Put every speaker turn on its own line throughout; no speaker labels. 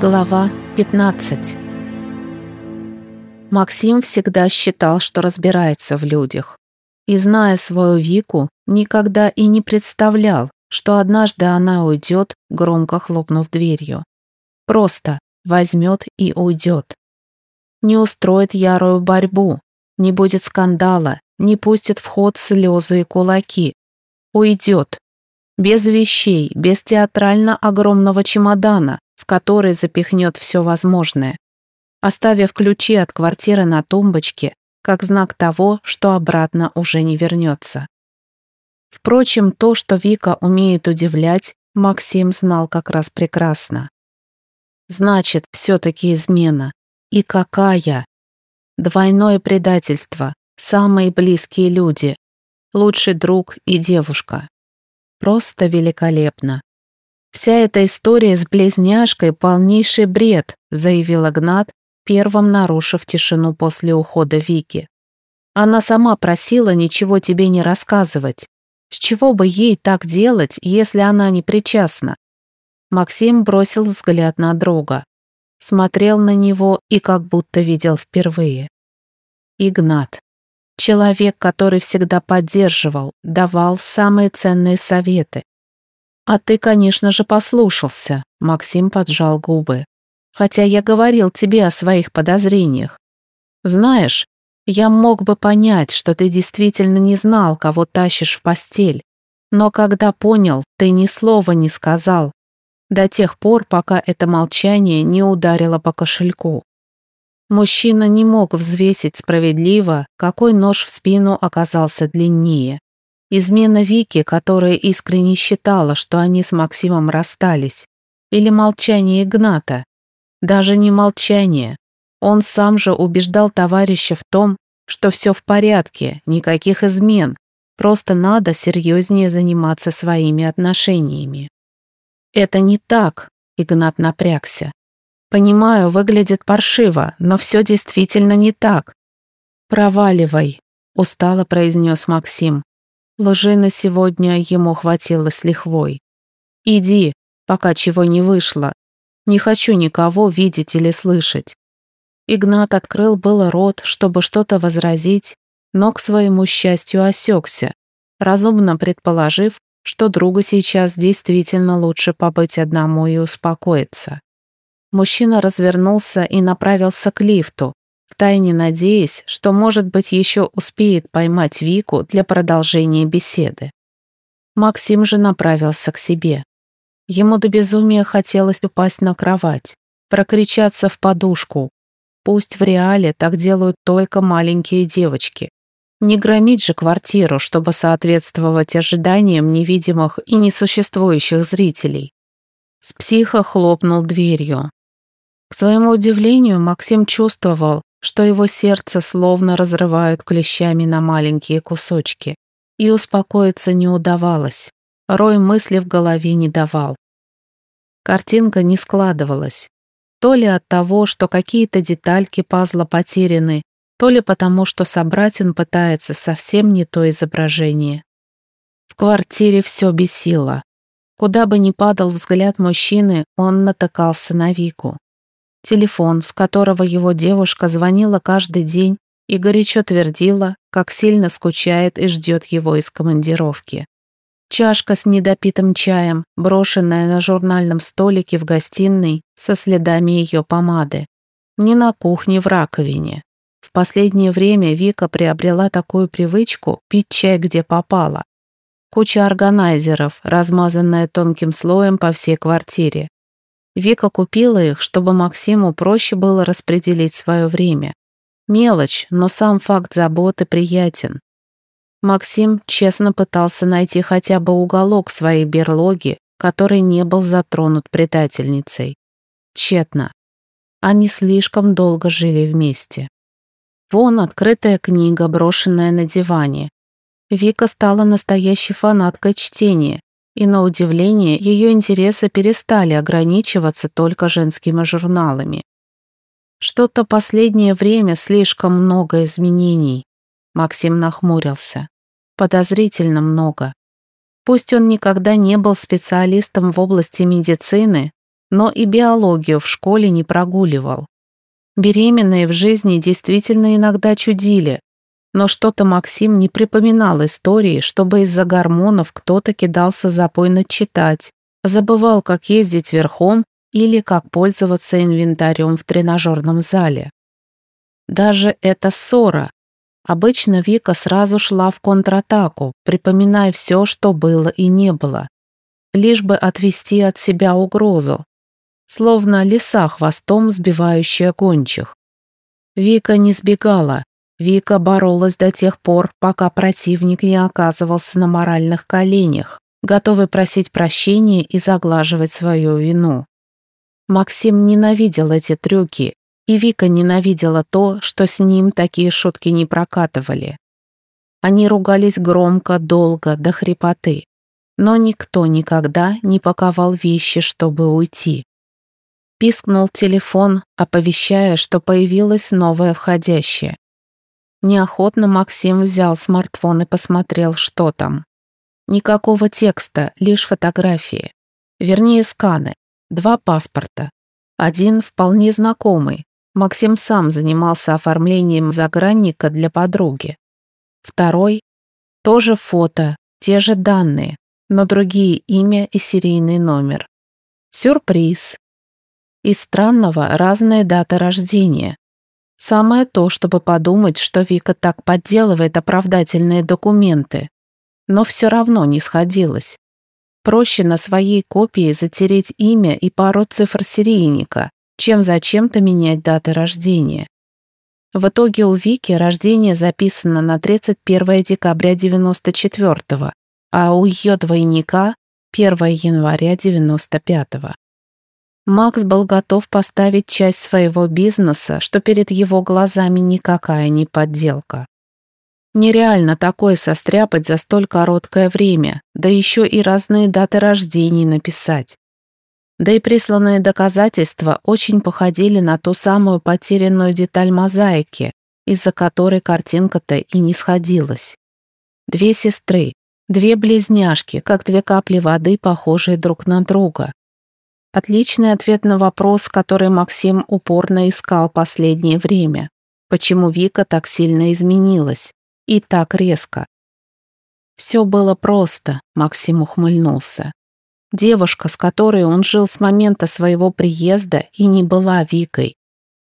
Глава 15 Максим всегда считал, что разбирается в людях. И, зная свою Вику, никогда и не представлял, что однажды она уйдет, громко хлопнув дверью. Просто возьмет и уйдет. Не устроит ярую борьбу, не будет скандала, не пустит в ход слезы и кулаки. Уйдет. Без вещей, без театрально огромного чемодана, который запихнет все возможное, оставив ключи от квартиры на тумбочке, как знак того, что обратно уже не вернется. Впрочем, то, что Вика умеет удивлять, Максим знал как раз прекрасно. Значит, все-таки измена. И какая? Двойное предательство, самые близкие люди, лучший друг и девушка. Просто великолепно. «Вся эта история с близняшкой – полнейший бред», заявил Гнат, первым нарушив тишину после ухода Вики. «Она сама просила ничего тебе не рассказывать. С чего бы ей так делать, если она не причастна?» Максим бросил взгляд на друга. Смотрел на него и как будто видел впервые. Игнат. Человек, который всегда поддерживал, давал самые ценные советы, «А ты, конечно же, послушался», — Максим поджал губы. «Хотя я говорил тебе о своих подозрениях. Знаешь, я мог бы понять, что ты действительно не знал, кого тащишь в постель. Но когда понял, ты ни слова не сказал. До тех пор, пока это молчание не ударило по кошельку. Мужчина не мог взвесить справедливо, какой нож в спину оказался длиннее. Измена Вики, которая искренне считала, что они с Максимом расстались. Или молчание Игната. Даже не молчание. Он сам же убеждал товарища в том, что все в порядке, никаких измен, просто надо серьезнее заниматься своими отношениями. «Это не так», — Игнат напрягся. «Понимаю, выглядит паршиво, но все действительно не так». «Проваливай», — устало произнес Максим. Лжи на сегодня ему хватило с лихвой. «Иди, пока чего не вышло. Не хочу никого видеть или слышать». Игнат открыл было рот, чтобы что-то возразить, но к своему счастью осекся, разумно предположив, что другу сейчас действительно лучше побыть одному и успокоиться. Мужчина развернулся и направился к лифту, втайне надеясь, что, может быть, еще успеет поймать Вику для продолжения беседы. Максим же направился к себе. Ему до безумия хотелось упасть на кровать, прокричаться в подушку. Пусть в реале так делают только маленькие девочки. Не громить же квартиру, чтобы соответствовать ожиданиям невидимых и несуществующих зрителей. С психа хлопнул дверью. К своему удивлению, Максим чувствовал, что его сердце словно разрывают клещами на маленькие кусочки. И успокоиться не удавалось. Рой мысли в голове не давал. Картинка не складывалась. То ли от того, что какие-то детальки пазла потеряны, то ли потому, что собрать он пытается совсем не то изображение. В квартире все бесило. Куда бы ни падал взгляд мужчины, он натыкался на Вику. Телефон, с которого его девушка звонила каждый день и горячо твердила, как сильно скучает и ждет его из командировки. Чашка с недопитым чаем, брошенная на журнальном столике в гостиной со следами ее помады. Не на кухне в раковине. В последнее время Вика приобрела такую привычку пить чай где попало. Куча органайзеров, размазанная тонким слоем по всей квартире. Вика купила их, чтобы Максиму проще было распределить свое время. Мелочь, но сам факт заботы приятен. Максим честно пытался найти хотя бы уголок своей берлоги, который не был затронут предательницей. Тщетно. Они слишком долго жили вместе. Вон открытая книга, брошенная на диване. Вика стала настоящей фанаткой чтения и, на удивление, ее интересы перестали ограничиваться только женскими журналами. Что-то последнее время слишком много изменений. Максим нахмурился. Подозрительно много. Пусть он никогда не был специалистом в области медицины, но и биологию в школе не прогуливал. Беременные в жизни действительно иногда чудили, но что-то Максим не припоминал истории, чтобы из-за гормонов кто-то кидался запойно читать, забывал, как ездить верхом или как пользоваться инвентарем в тренажерном зале. Даже эта ссора. Обычно Вика сразу шла в контратаку, припоминая все, что было и не было, лишь бы отвести от себя угрозу, словно лиса хвостом сбивающая гончих. Вика не сбегала, Вика боролась до тех пор, пока противник не оказывался на моральных коленях, готовый просить прощения и заглаживать свою вину. Максим ненавидел эти трюки, и Вика ненавидела то, что с ним такие шутки не прокатывали. Они ругались громко, долго, до хрипоты, но никто никогда не паковал вещи, чтобы уйти. Пискнул телефон, оповещая, что появилась новая входящая. Неохотно Максим взял смартфон и посмотрел, что там. Никакого текста, лишь фотографии. Вернее, сканы. Два паспорта. Один вполне знакомый, Максим сам занимался оформлением загранника для подруги. Второй – тоже фото, те же данные, но другие имя и серийный номер. Сюрприз. Из странного разная дата рождения. Самое то, чтобы подумать, что Вика так подделывает оправдательные документы. Но все равно не сходилось. Проще на своей копии затереть имя и пару цифр серийника, чем зачем-то менять даты рождения. В итоге у Вики рождение записано на 31 декабря 94 а у ее двойника 1 января 95 -го. Макс был готов поставить часть своего бизнеса, что перед его глазами никакая не подделка. Нереально такое состряпать за столь короткое время, да еще и разные даты рождений написать. Да и присланные доказательства очень походили на ту самую потерянную деталь мозаики, из-за которой картинка-то и не сходилась. Две сестры, две близняшки, как две капли воды, похожие друг на друга. Отличный ответ на вопрос, который Максим упорно искал последнее время. Почему Вика так сильно изменилась? И так резко. Все было просто, Максим ухмыльнулся. Девушка, с которой он жил с момента своего приезда и не была Викой.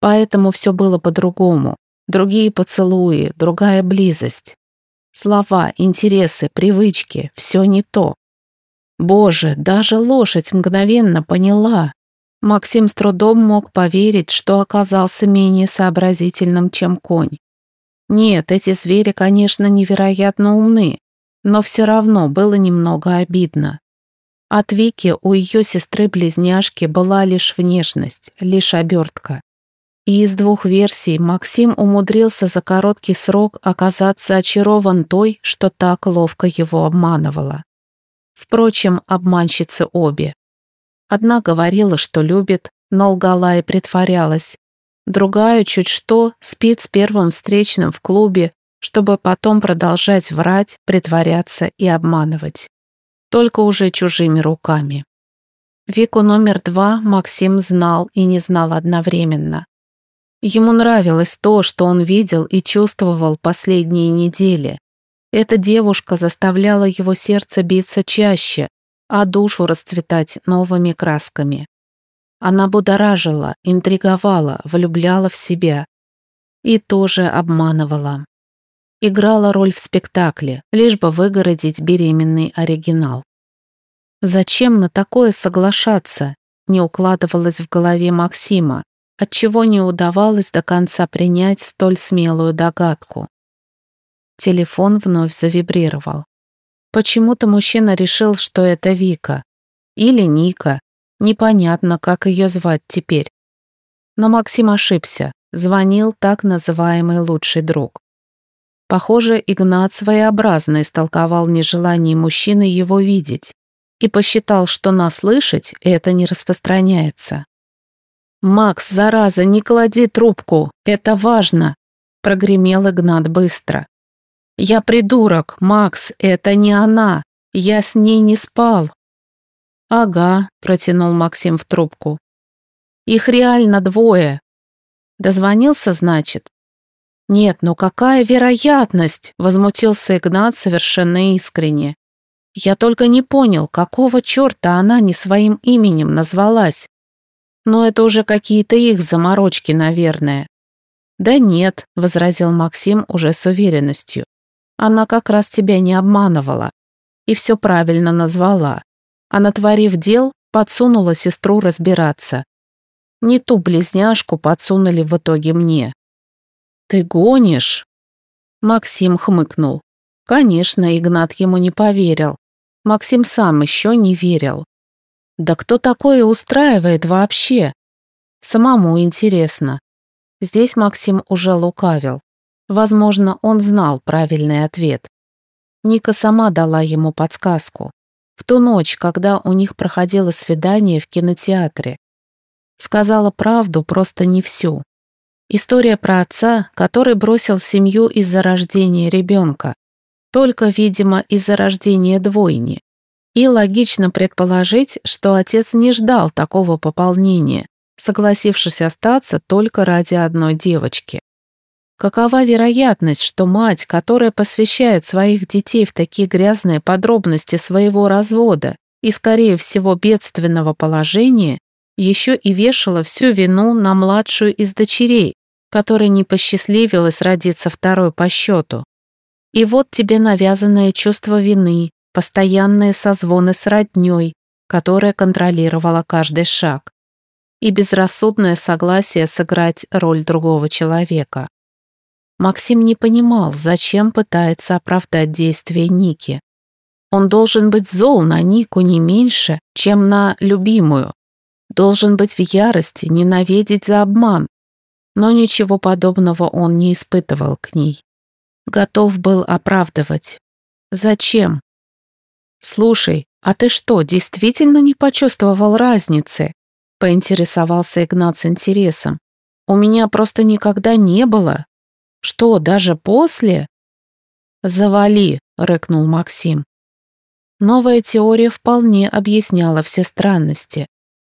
Поэтому все было по-другому. Другие поцелуи, другая близость. Слова, интересы, привычки – все не то. Боже, даже лошадь мгновенно поняла. Максим с трудом мог поверить, что оказался менее сообразительным, чем конь. Нет, эти звери, конечно, невероятно умны, но все равно было немного обидно. От Вики у ее сестры-близняшки была лишь внешность, лишь обертка. И из двух версий Максим умудрился за короткий срок оказаться очарован той, что так ловко его обманывала. Впрочем, обманщицы обе. Одна говорила, что любит, но лгала и притворялась. Другая, чуть что, спит с первым встречным в клубе, чтобы потом продолжать врать, притворяться и обманывать только уже чужими руками. Вику номер два Максим знал и не знал одновременно. Ему нравилось то, что он видел и чувствовал последние недели. Эта девушка заставляла его сердце биться чаще, а душу расцветать новыми красками. Она будоражила, интриговала, влюбляла в себя и тоже обманывала играла роль в спектакле, лишь бы выгородить беременный оригинал. Зачем на такое соглашаться, не укладывалось в голове Максима, отчего не удавалось до конца принять столь смелую догадку. Телефон вновь завибрировал. Почему-то мужчина решил, что это Вика. Или Ника. Непонятно, как ее звать теперь. Но Максим ошибся. Звонил так называемый лучший друг. Похоже, Игнат своеобразно истолковал нежелание мужчины его видеть и посчитал, что наслышать это не распространяется. «Макс, зараза, не клади трубку, это важно!» прогремел Игнат быстро. «Я придурок, Макс, это не она, я с ней не спал!» «Ага», — протянул Максим в трубку. «Их реально двое». «Дозвонился, значит?» «Нет, ну какая вероятность?» — возмутился Игнат совершенно искренне. «Я только не понял, какого черта она не своим именем назвалась. Но это уже какие-то их заморочки, наверное». «Да нет», — возразил Максим уже с уверенностью. «Она как раз тебя не обманывала и все правильно назвала а натворив дел, подсунула сестру разбираться. Не ту близняшку подсунули в итоге мне. «Ты гонишь?» Максим хмыкнул. Конечно, Игнат ему не поверил. Максим сам еще не верил. Да кто такое устраивает вообще? Самому интересно. Здесь Максим уже лукавил. Возможно, он знал правильный ответ. Ника сама дала ему подсказку в ту ночь, когда у них проходило свидание в кинотеатре. Сказала правду, просто не всю. История про отца, который бросил семью из-за рождения ребенка. Только, видимо, из-за рождения двойни. И логично предположить, что отец не ждал такого пополнения, согласившись остаться только ради одной девочки. Какова вероятность, что мать, которая посвящает своих детей в такие грязные подробности своего развода и, скорее всего, бедственного положения, еще и вешала всю вину на младшую из дочерей, которой не посчастливилось родиться второй по счету? И вот тебе навязанное чувство вины, постоянные созвоны с родней, которая контролировала каждый шаг, и безрассудное согласие сыграть роль другого человека. Максим не понимал, зачем пытается оправдать действия Ники. Он должен быть зол на Нику не меньше, чем на любимую. Должен быть в ярости, ненавидеть за обман. Но ничего подобного он не испытывал к ней. Готов был оправдывать. Зачем? «Слушай, а ты что, действительно не почувствовал разницы?» поинтересовался Игнат с интересом. «У меня просто никогда не было, что, даже после? Завали, рыкнул Максим. Новая теория вполне объясняла все странности.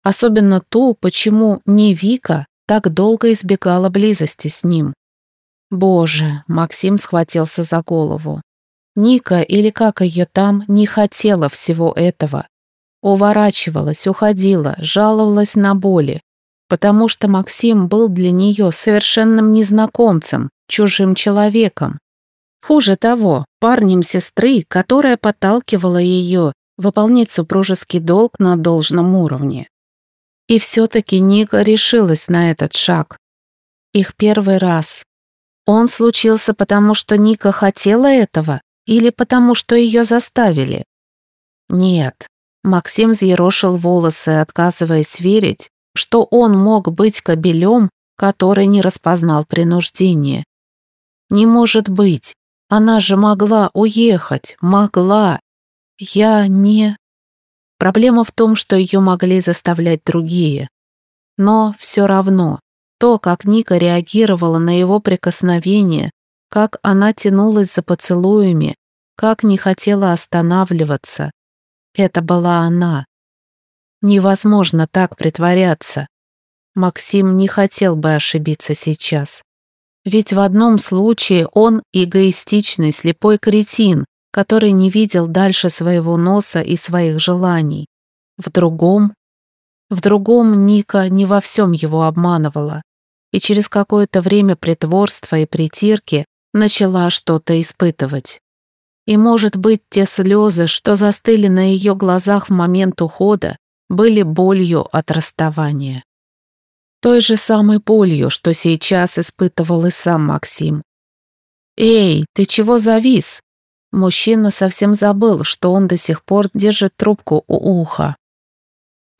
Особенно ту, почему не Вика так долго избегала близости с ним. Боже, Максим схватился за голову. Ника, или как ее там, не хотела всего этого. Уворачивалась, уходила, жаловалась на боли, потому что Максим был для нее совершенным незнакомцем, чужим человеком. Хуже того, парнем сестры, которая подталкивала ее выполнять супружеский долг на должном уровне. И все-таки Ника решилась на этот шаг. Их первый раз. Он случился потому, что Ника хотела этого или потому, что ее заставили? Нет. Максим взъерошил волосы, отказываясь верить, что он мог быть кобелем, который не распознал принуждение. Не может быть. Она же могла уехать. Могла. Я не... Проблема в том, что ее могли заставлять другие. Но все равно, то, как Ника реагировала на его прикосновение, как она тянулась за поцелуями, как не хотела останавливаться, это была она. Невозможно так притворяться. Максим не хотел бы ошибиться сейчас. Ведь в одном случае он эгоистичный слепой кретин, который не видел дальше своего носа и своих желаний. В другом... В другом Ника не во всем его обманывала, и через какое-то время притворства и притирки начала что-то испытывать. И, может быть, те слезы, что застыли на ее глазах в момент ухода, были болью от расставания. Той же самой болью, что сейчас испытывал и сам Максим. «Эй, ты чего завис?» Мужчина совсем забыл, что он до сих пор держит трубку у уха.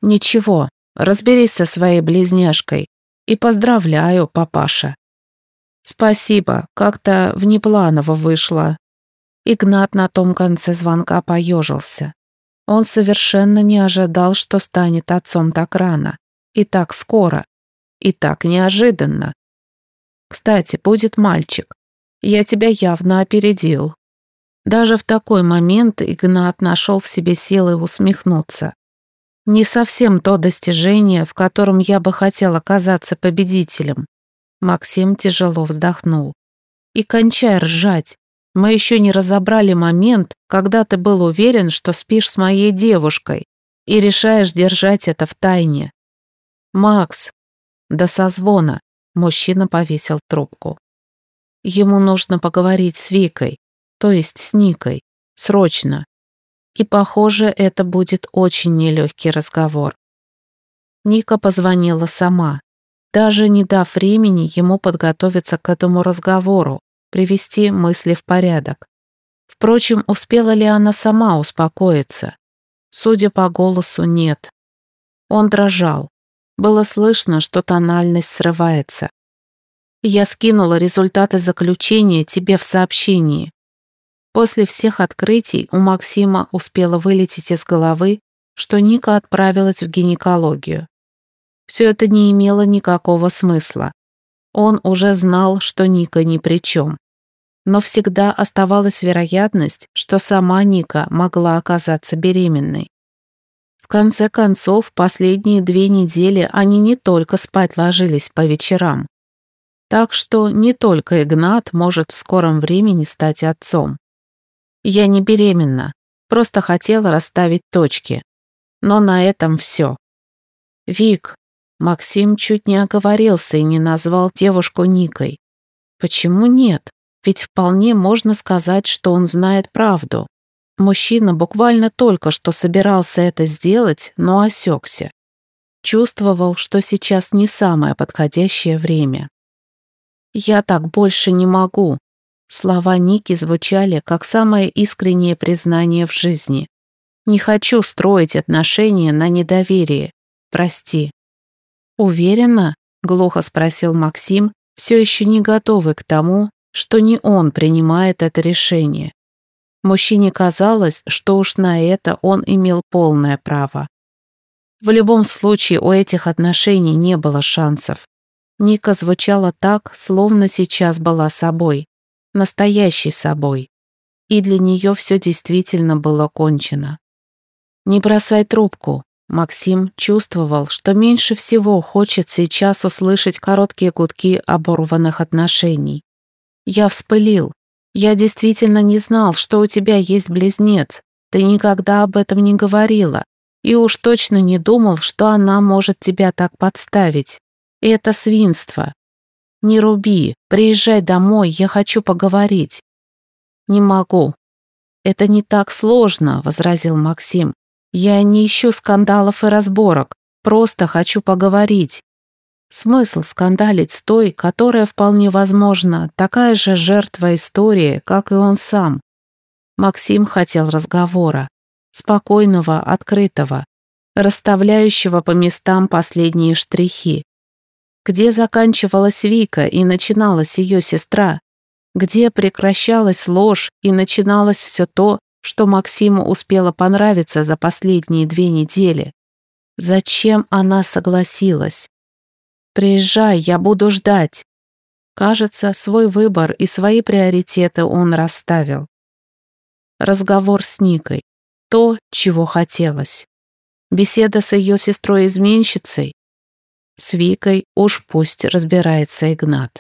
«Ничего, разберись со своей близняшкой. И поздравляю, папаша». «Спасибо, как-то внепланово вышло». Игнат на том конце звонка поежился. Он совершенно не ожидал, что станет отцом так рано и так скоро. И так неожиданно. Кстати, будет мальчик. Я тебя явно опередил. Даже в такой момент Игнат нашел в себе силы усмехнуться. Не совсем то достижение, в котором я бы хотел оказаться победителем. Максим тяжело вздохнул. И кончай ржать. Мы еще не разобрали момент, когда ты был уверен, что спишь с моей девушкой и решаешь держать это в тайне. Макс, до созвона. Мужчина повесил трубку. Ему нужно поговорить с Викой, то есть с Никой, срочно. И, похоже, это будет очень нелегкий разговор. Ника позвонила сама, даже не дав времени ему подготовиться к этому разговору, привести мысли в порядок. Впрочем, успела ли она сама успокоиться? Судя по голосу, нет. Он дрожал. Было слышно, что тональность срывается. Я скинула результаты заключения тебе в сообщении. После всех открытий у Максима успело вылететь из головы, что Ника отправилась в гинекологию. Все это не имело никакого смысла. Он уже знал, что Ника ни при чем. Но всегда оставалась вероятность, что сама Ника могла оказаться беременной. Конце концов, последние две недели они не только спать ложились по вечерам. Так что не только Игнат может в скором времени стать отцом. Я не беременна, просто хотела расставить точки. Но на этом все. Вик, Максим чуть не оговорился и не назвал девушку Никой. Почему нет? Ведь вполне можно сказать, что он знает правду. Мужчина буквально только что собирался это сделать, но осекся. Чувствовал, что сейчас не самое подходящее время. «Я так больше не могу», Слова Ники звучали как самое искреннее признание в жизни. «Не хочу строить отношения на недоверие. Прости». «Уверена?» — глухо спросил Максим, все еще не готовый к тому, что не он принимает это решение. Мужчине казалось, что уж на это он имел полное право. В любом случае у этих отношений не было шансов. Ника звучала так, словно сейчас была собой, настоящей собой. И для нее все действительно было кончено. «Не бросай трубку», Максим чувствовал, что меньше всего хочет сейчас услышать короткие гудки оборванных отношений. «Я вспылил. Я действительно не знал, что у тебя есть близнец. Ты никогда об этом не говорила. И уж точно не думал, что она может тебя так подставить. это свинство. Не руби, приезжай домой, я хочу поговорить». «Не могу». «Это не так сложно», — возразил Максим. Я не ищу скандалов и разборок, просто хочу поговорить. Смысл скандалить с той, которая вполне возможно такая же жертва истории, как и он сам. Максим хотел разговора, спокойного, открытого, расставляющего по местам последние штрихи. Где заканчивалась Вика и начиналась ее сестра? Где прекращалась ложь и начиналось все то, что Максиму успела понравиться за последние две недели. Зачем она согласилась? «Приезжай, я буду ждать». Кажется, свой выбор и свои приоритеты он расставил. Разговор с Никой. То, чего хотелось. Беседа с ее сестрой-изменщицей. С Викой уж пусть разбирается Игнат.